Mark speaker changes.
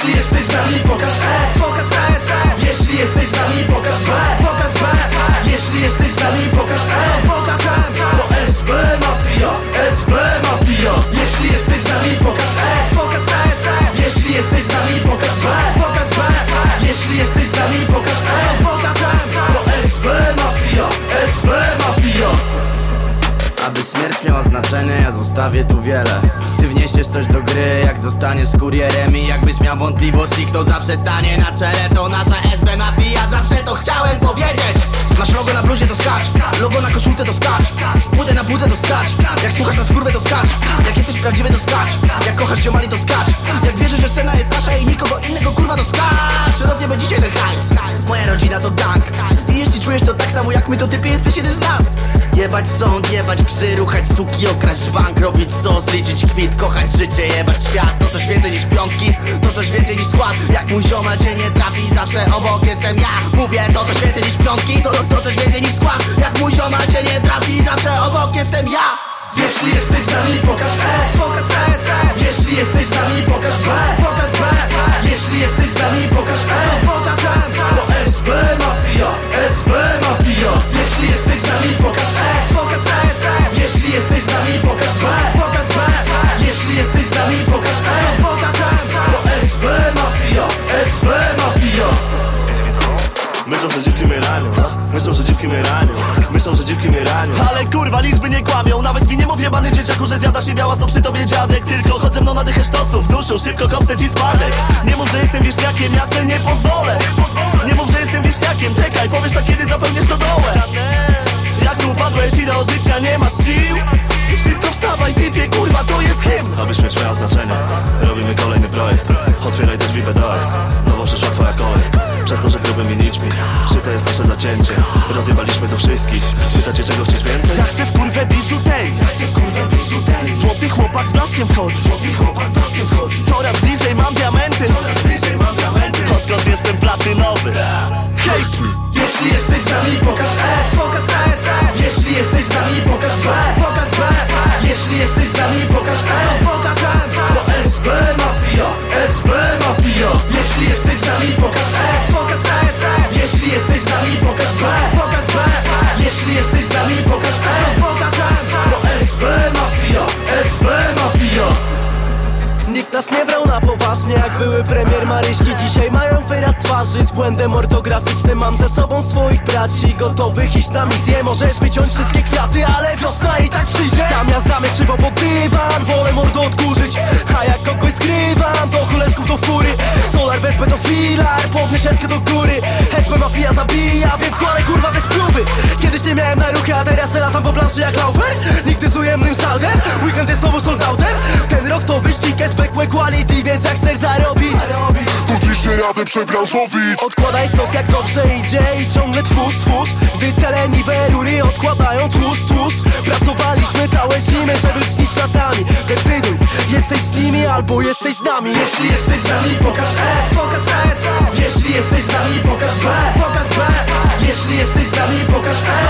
Speaker 1: Jeśli jesteś z nami pokaż S. Pokaż S Jeśli jesteś z nami pokaż B
Speaker 2: zostawię tu wiele. Ty wniesiesz coś do gry, jak zostaniesz kurierem. I jakbyś miał wątpliwości, kto zawsze stanie na czele To nasza SB Mafia, zawsze to chciałem powiedzieć. Masz logo na bluzie to skacz, logo na koszulce to skacz. Budę na budę to skacz, jak słuchasz na skurwę to skacz. Jak jesteś prawdziwy to skacz, jak kochasz ziomali to skacz. Jak wierzysz, że scena jest nasza i nikogo innego kurwa to skacz. Rozjebę dzisiaj ten hajs, moja rodzina to gang I jeśli czujesz to tak samo jak my to typy jesteś jednym z nas Jebać sąd, jebać psy, ruchać suki, okraść bank, robić sos, liczyć kwit, kochać życie, jebać świat. To coś więcej niż piątki, to coś więcej niż skład. Jak mój ziomal cię nie trafi, zawsze obok jestem ja. Mówię, to coś więcej niż piątki, to, to, to coś więcej niż skład. Jak mój ziomal cię nie trafi, zawsze obok jestem ja.
Speaker 1: Jeśli jesteś z nami pokaż S Pokaż S Jeśli jesteś z nami pokaż B. Pokaż B. Jeśli jesteś z nami pokaż
Speaker 3: Myślą, że dziewki mnie ranią Myślą, że dziewki mnie ranią Myślą, że dziewki mnie ranią Ale kurwa, liczby nie kłamią. Nawet mi nie mów jebany dzieciaku, że zjadasz i biała przy tobie dziadek. Tylko chodź ze mną na dychę sztosów. Duszą szybko kopnę ci spadek. Nie mów, że jestem wieśniakiem, ja se nie pozwolę. Nie mów, że jestem wieśniakiem. Czekaj, powiesz tak kiedy zapełnię stodołę. Jak tu upadłeś i do życia nie masz sił? Szybko wstawaj typie, kurwa to jest hymn. Aby śmierć miała znaczenie Nićmi Szyte jest nasze zacięcie? Rozjebaliśmy tu wszystkich. Pytacie czego chcesz więcej? Ja chcę w kurwę biżuterii Ja chcę w kurwę biżuterii Złoty chłopak z blaskiem wchodzi. Złoty chłopak
Speaker 4: Nikt nas nie brał na poważnie jak były premier Maryśki. Dzisiaj mają wyraz twarzy z błędem ortograficznym. Mam ze sobą swoich braci gotowych iść na misję. Możesz wyciąć wszystkie kwiaty, ale wiosna i tak przyjdzie. Zamiast zamyć szybą pod dywan, wolę mordo odkurzyć. A jak kogoś skrywam, to koleżków do fury. Solar wezmę do filar, podnieś do góry. SB mafia zabija, więc kładę kurwa Nie miałem na ruchy, a teraz latam po planszy jak laufer Nigdy z ujemnym saldem, weekend jest znowu sold outem. Ten rok to wyścig SB quality, więc jak chcesz zarobić?
Speaker 5: Dziś nie jadę przebranżowić
Speaker 4: Odkładaj sos jak dobrze idzie i ciągle twórz, twórz. Gdy teleniwelury odkładają tłuszcz, tłuszcz. Pracowaliśmy całe zimy, żeby śnić latami. Decyduj, jesteś z nimi albo jesteś z nami.
Speaker 1: Jeśli jesteś z nami pokaż S Pokaż S Jeśli jesteś z nami pokaż B. Pokaż B. Jeśli jesteś z nami pokaż M Pokaż